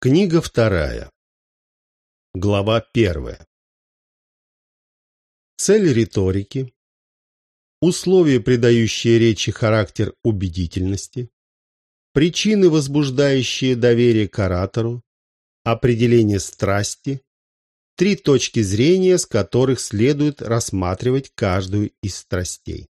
Книга вторая. Глава первая. Цель риторики. Условия, придающие речи характер убедительности. Причины, возбуждающие доверие к оратору. Определение страсти. Три точки зрения, с которых следует рассматривать каждую из страстей.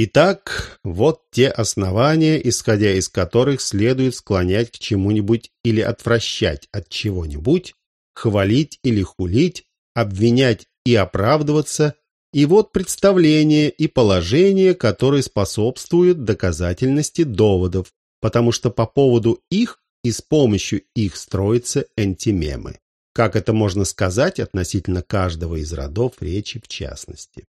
Итак, вот те основания, исходя из которых следует склонять к чему-нибудь или отвращать от чего-нибудь, хвалить или хулить, обвинять и оправдываться, и вот представление и положение, которые способствуют доказательности доводов, потому что по поводу их и с помощью их строятся антимемы. Как это можно сказать относительно каждого из родов речи в частности?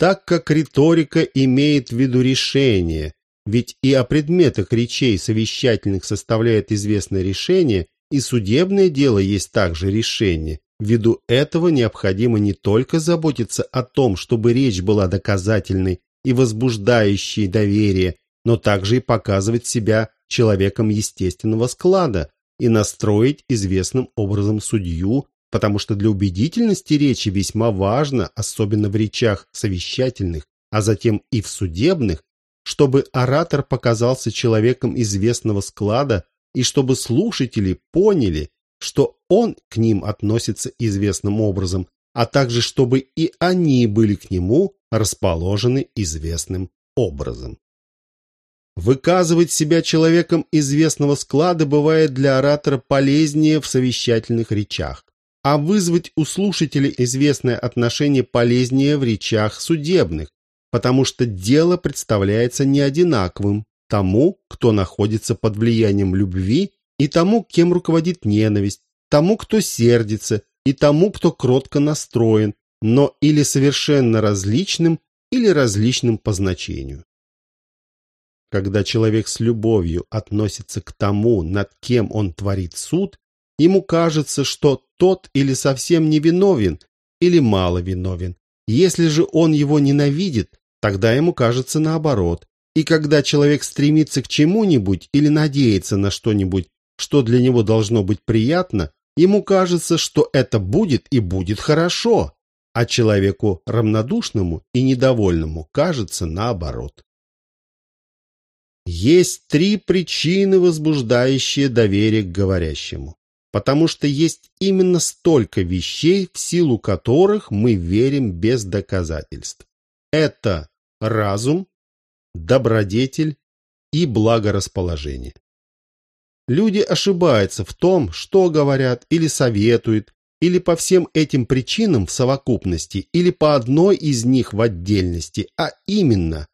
Так как риторика имеет в виду решение, ведь и о предметах речей совещательных составляет известное решение, и судебное дело есть также решение. Ввиду этого необходимо не только заботиться о том, чтобы речь была доказательной и возбуждающей доверие, но также и показывать себя человеком естественного склада и настроить известным образом судью потому что для убедительности речи весьма важно, особенно в речах совещательных, а затем и в судебных, чтобы оратор показался человеком известного склада и чтобы слушатели поняли, что он к ним относится известным образом, а также чтобы и они были к нему расположены известным образом. Выказывать себя человеком известного склада бывает для оратора полезнее в совещательных речах а вызвать у слушателей известное отношение полезнее в речах судебных, потому что дело представляется неодинаковым тому, кто находится под влиянием любви, и тому, кем руководит ненависть, тому, кто сердится, и тому, кто кротко настроен, но или совершенно различным, или различным по значению. Когда человек с любовью относится к тому, над кем он творит суд, ему кажется, что тот или совсем не виновен, или мало виновен. Если же он его ненавидит, тогда ему кажется наоборот. И когда человек стремится к чему-нибудь или надеется на что-нибудь, что для него должно быть приятно, ему кажется, что это будет и будет хорошо, а человеку равнодушному и недовольному кажется наоборот. Есть три причины, возбуждающие доверие к говорящему потому что есть именно столько вещей, в силу которых мы верим без доказательств. Это разум, добродетель и благорасположение. Люди ошибаются в том, что говорят или советуют, или по всем этим причинам в совокупности, или по одной из них в отдельности, а именно,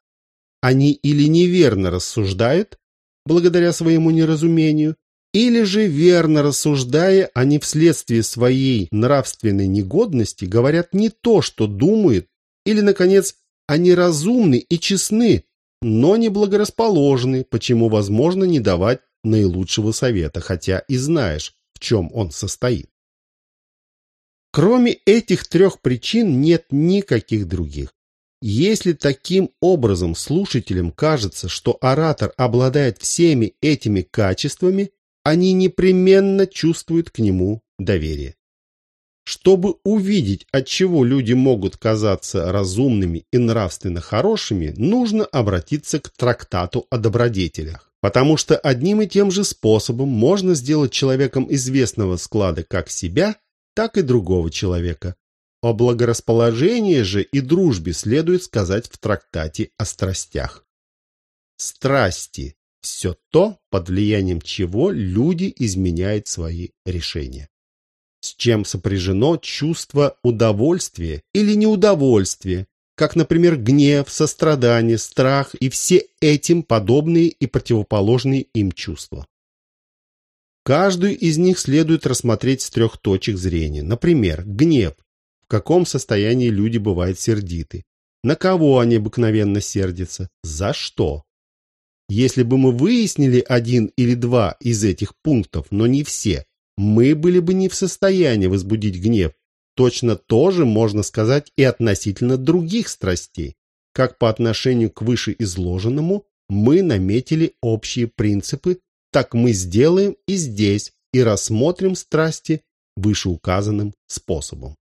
они или неверно рассуждают, благодаря своему неразумению, или же, верно рассуждая, они вследствие своей нравственной негодности говорят не то, что думают, или, наконец, они разумны и честны, но не благорасположены, почему возможно не давать наилучшего совета, хотя и знаешь, в чем он состоит. Кроме этих трех причин нет никаких других. Если таким образом слушателям кажется, что оратор обладает всеми этими качествами, они непременно чувствуют к нему доверие. Чтобы увидеть, от чего люди могут казаться разумными и нравственно хорошими, нужно обратиться к трактату о добродетелях. Потому что одним и тем же способом можно сделать человеком известного склада как себя, так и другого человека. О благорасположении же и дружбе следует сказать в трактате о страстях. Страсти все то, под влиянием чего люди изменяют свои решения. С чем сопряжено чувство удовольствия или неудовольствия, как, например, гнев, сострадание, страх и все этим подобные и противоположные им чувства. Каждую из них следует рассмотреть с трех точек зрения. Например, гнев. В каком состоянии люди бывают сердиты? На кого они обыкновенно сердятся? За что? Если бы мы выяснили один или два из этих пунктов, но не все, мы были бы не в состоянии возбудить гнев. Точно то же можно сказать и относительно других страстей, как по отношению к вышеизложенному, мы наметили общие принципы, так мы сделаем и здесь, и рассмотрим страсти вышеуказанным способом.